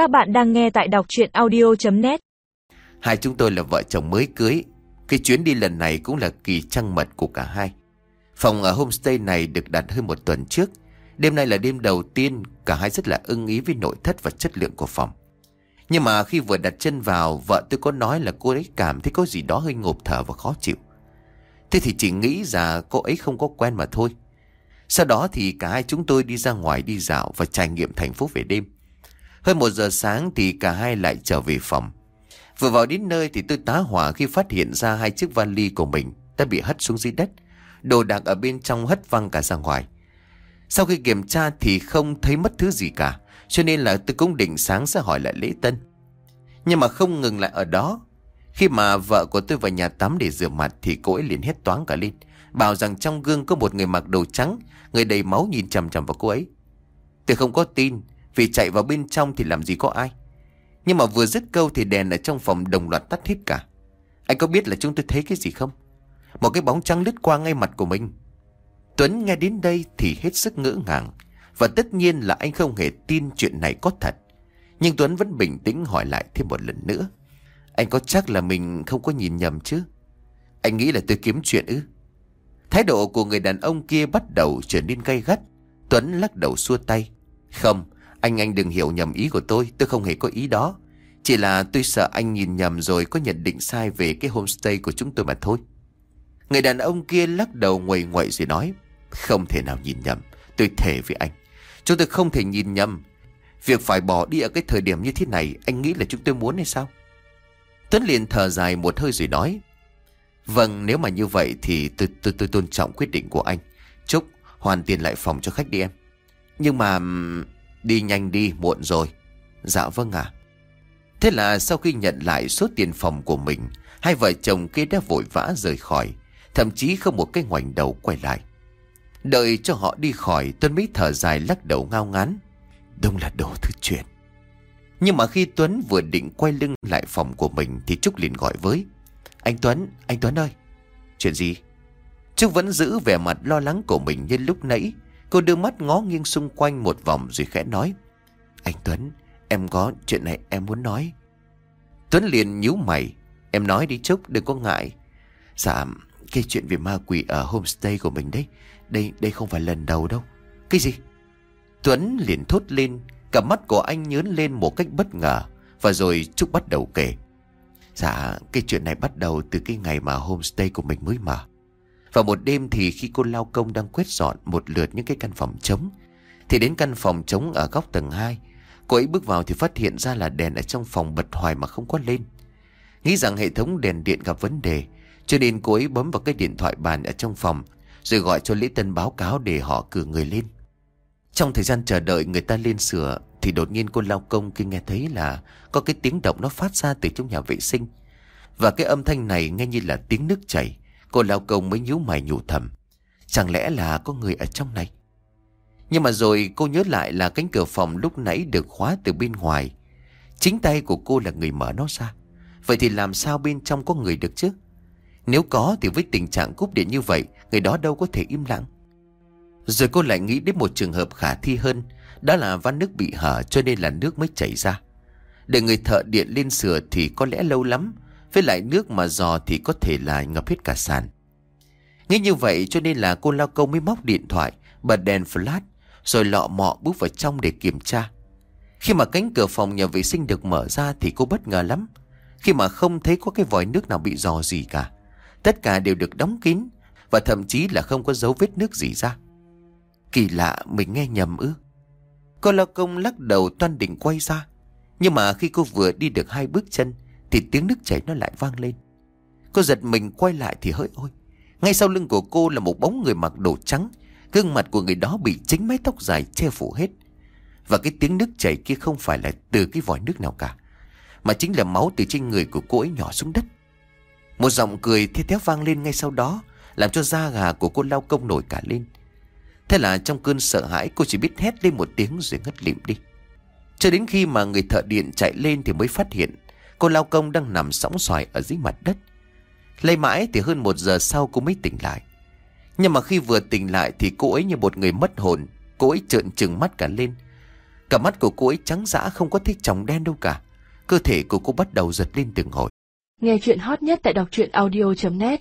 Các bạn đang nghe tại đọc chuyện audio.net Hai chúng tôi là vợ chồng mới cưới. Cái chuyến đi lần này cũng là kỳ trăng mật của cả hai. Phòng ở homestay này được đặt hơn một tuần trước. Đêm nay là đêm đầu tiên, Cả hai rất là ưng ý với nội thất và chất lượng của phòng. Nhưng mà khi vừa đặt chân vào, Vợ tôi có nói là cô ấy cảm thấy có gì đó hơi ngộp thở và khó chịu. Thế thì chỉ nghĩ là cô ấy không có quen mà thôi. Sau đó thì cả hai chúng tôi đi ra ngoài đi dạo Và trải nghiệm thành phố về đêm hơn một giờ sáng thì cả hai lại trở về phòng. Vừa vào đến nơi thì tôi tá hỏa khi phát hiện ra hai chiếc vali của mình đã bị hất xuống dưới đất. Đồ đạc ở bên trong hất văng cả ra ngoài. Sau khi kiểm tra thì không thấy mất thứ gì cả. Cho nên là tôi cũng định sáng sẽ hỏi lại lễ tân. Nhưng mà không ngừng lại ở đó. Khi mà vợ của tôi vào nhà tắm để rửa mặt thì cô ấy liền hét toáng cả lên. Bảo rằng trong gương có một người mặc đồ trắng, người đầy máu nhìn chầm chầm vào cô ấy. Tôi không có tin, vì chạy vào bên trong thì làm gì có ai. Nhưng mà vừa dứt câu thì đèn ở trong phòng đồng loạt tắt hết cả. Anh có biết là chúng tôi thấy cái gì không? Một cái bóng trắng lướt qua ngay mặt của mình. Tuấn nghe đến đây thì hết sức ngỡ ngàng. Và tất nhiên là anh không hề tin chuyện này có thật. Nhưng Tuấn vẫn bình tĩnh hỏi lại thêm một lần nữa. Anh có chắc là mình không có nhìn nhầm chứ? Anh nghĩ là tôi kiếm chuyện ư? Thái độ của người đàn ông kia bắt đầu trở nên gay gắt. Tuấn lắc đầu xua tay. Không anh anh đừng hiểu nhầm ý của tôi Tôi không hề có ý đó. Chỉ là tôi sợ anh nhìn nhầm rồi Có nhận định sai về cái homestay của chúng tôi mà thôi. Người đàn ông kia lắc đầu nguầy nguậy rồi nói Không thể nào nhìn nhầm Tôi thề với anh. Chúng tôi không thể nhìn nhầm. Việc phải bỏ đi ở cái thời điểm như thế này Anh nghĩ là chúng tôi muốn hay sao? Tuấn liền thở dài một hơi rồi nói Vâng nếu mà như vậy Thì tôi, tôi, tôi tôn trọng quyết định của anh. Chúc hoàn tiền lại phòng cho khách đi em. Nhưng mà Đi nhanh đi muộn rồi. Dạ vâng ạ. Thế là sau khi nhận lại số tiền phòng của mình Hai vợ chồng kia đã vội vã rời khỏi Thậm chí không một cái ngoảnh đầu quay lại. Đợi cho họ đi khỏi Tuấn mới thở dài lắc đầu ngao ngán. Đông là đồ thứ chuyện. Nhưng mà khi Tuấn vừa định quay lưng lại phòng của mình Thì Trúc liền gọi với. Anh Tuấn, anh Tuấn ơi. Chuyện gì? Trúc vẫn giữ vẻ mặt lo lắng của mình như lúc nãy. Cô đưa mắt ngó nghiêng xung quanh một vòng rồi khẽ nói. Anh Tuấn, em có chuyện này em muốn nói. Tuấn liền nhíu mày. Em nói đi Trúc, đừng có ngại. Dạ, cái chuyện về ma quỷ ở homestay của mình đấy. Đây đây không phải lần đầu đâu. Cái gì? Tuấn liền thốt lên. Cả mắt của anh nhớn lên một cách bất ngờ. Và rồi Trúc bắt đầu kể. Dạ, cái chuyện này bắt đầu từ cái ngày mà homestay của mình mới mở. Vào một đêm thì khi cô lao công đang quét dọn một lượt những cái căn phòng trống, Thì đến căn phòng trống ở góc tầng 2 Cô ấy bước vào thì phát hiện ra là đèn ở trong phòng bật hoài mà không có lên. Nghĩ rằng hệ thống đèn điện gặp vấn đề, Cho nên cô ấy bấm vào cái điện thoại bàn ở trong phòng, Rồi gọi cho Lễ Tân báo cáo để họ cử người lên. Trong thời gian chờ đợi người ta lên sửa, Thì đột nhiên cô lao công khi nghe thấy là Có cái tiếng động nó phát ra từ trong nhà vệ sinh. Và cái âm thanh này nghe như là tiếng nước chảy. Cô lao công mới nhíu mày nhủ thầm. Chẳng lẽ là có người ở trong này? Nhưng mà rồi cô nhớ lại là cánh cửa phòng lúc nãy được khóa từ bên ngoài. Chính tay của cô là người mở nó ra. Vậy thì làm sao bên trong có người được chứ? Nếu có thì với tình trạng cúp điện như vậy, Người đó đâu có thể im lặng. Rồi cô lại nghĩ đến một trường hợp khả thi hơn, Đó là van nước bị hở cho nên là nước mới chảy ra. Để người thợ điện lên sửa thì có lẽ lâu lắm với lại nước mà dò thì có thể là ngập hết cả sàn. Nghĩ như vậy cho nên là cô lao công mới móc điện thoại, Bật đèn flash, Rồi lọ mọ bước vào trong để kiểm tra. Khi mà cánh cửa phòng nhà vệ sinh được mở ra Thì cô bất ngờ lắm. Khi mà không thấy có cái vòi nước nào bị dò gì cả. Tất cả đều được đóng kín Và thậm chí là không có dấu vết nước gì ra. Kỳ lạ, mình nghe nhầm ư. Cô lao công lắc đầu toan định quay ra. Nhưng mà khi cô vừa đi được hai bước chân thì tiếng nước chảy nó lại vang lên. Cô giật mình quay lại thì hỡi ôi, Ngay sau lưng của cô là một bóng người mặc đồ trắng, Gương mặt của người đó bị chính mái tóc dài che phủ hết. Và cái tiếng nước chảy kia không phải là từ cái vòi nước nào cả, Mà chính là máu từ trên người của cô ấy nhỏ xuống đất. Một giọng cười thê théo vang lên ngay sau đó, Làm cho da gà của cô lao công nổi cả lên. Thế là trong cơn sợ hãi, cô chỉ biết hét lên một tiếng rồi ngất lịm đi. Cho đến khi mà người thợ điện chạy lên thì mới phát hiện Cô lao công đang nằm sóng xoài ở dưới mặt đất. Lây mãi thì hơn một giờ sau cô mới tỉnh lại. Nhưng mà khi vừa tỉnh lại thì cô ấy như một người mất hồn. Cô ấy trợn trừng mắt cả lên. Cả mắt của cô ấy trắng dã, không có thích chồng đen đâu cả. Cơ thể của cô bắt đầu giật lên từng hồi. Nghe chuyện hot nhất tại đọc truyện audio.net